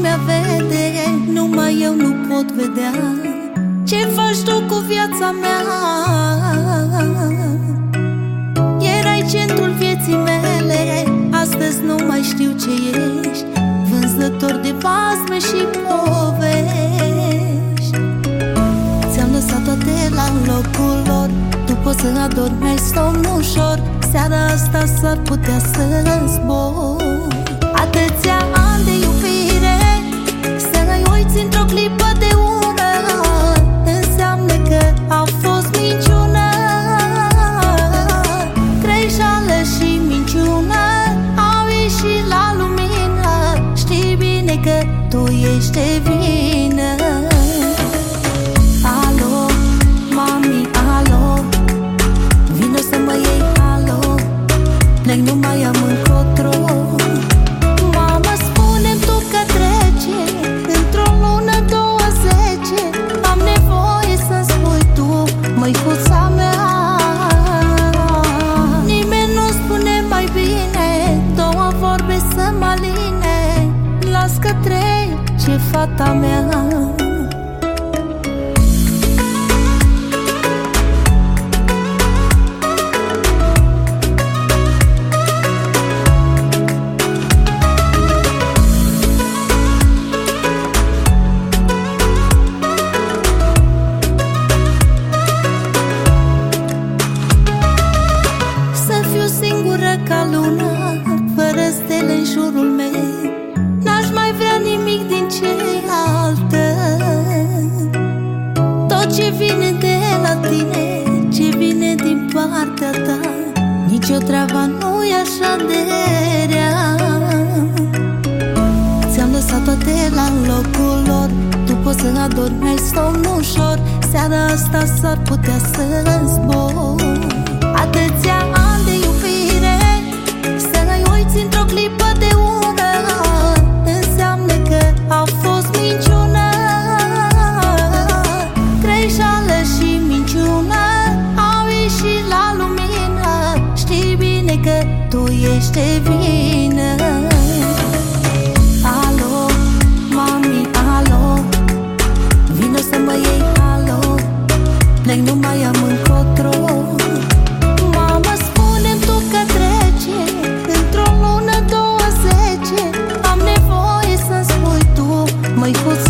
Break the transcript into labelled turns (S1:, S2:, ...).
S1: mea vede Numai eu nu pot vedea. Ce faci tu cu viața mea? Erai centrul vieții mele Astăzi nu mai știu ce ești. Vânzător de basme și povești. Ți-am lăsat toate la locul lor Tu poți să adormi, somn ușor. Seara asta s-ar putea să zbor tu ești de vină. Alo, mami, alo. Vino să mă iei, alo. Plec, nu mai am încotro trece fata mea. Să fiu singură ca luna Fără stele în jurul meu treaba nu e așa de rea. Ți-am lăsat toate la locul lor Tu poți să adormi, ai somn ușor. Seara asta s-ar putea să zbor. Atâția Știi bine că tu ești de vină. Alo, mami, alo Vino să mă iei, alo Plec, nu mai am încotro Mama, spune tu că trece Într-o lună, două, zece Am nevoie să-mi spui tu Măicuța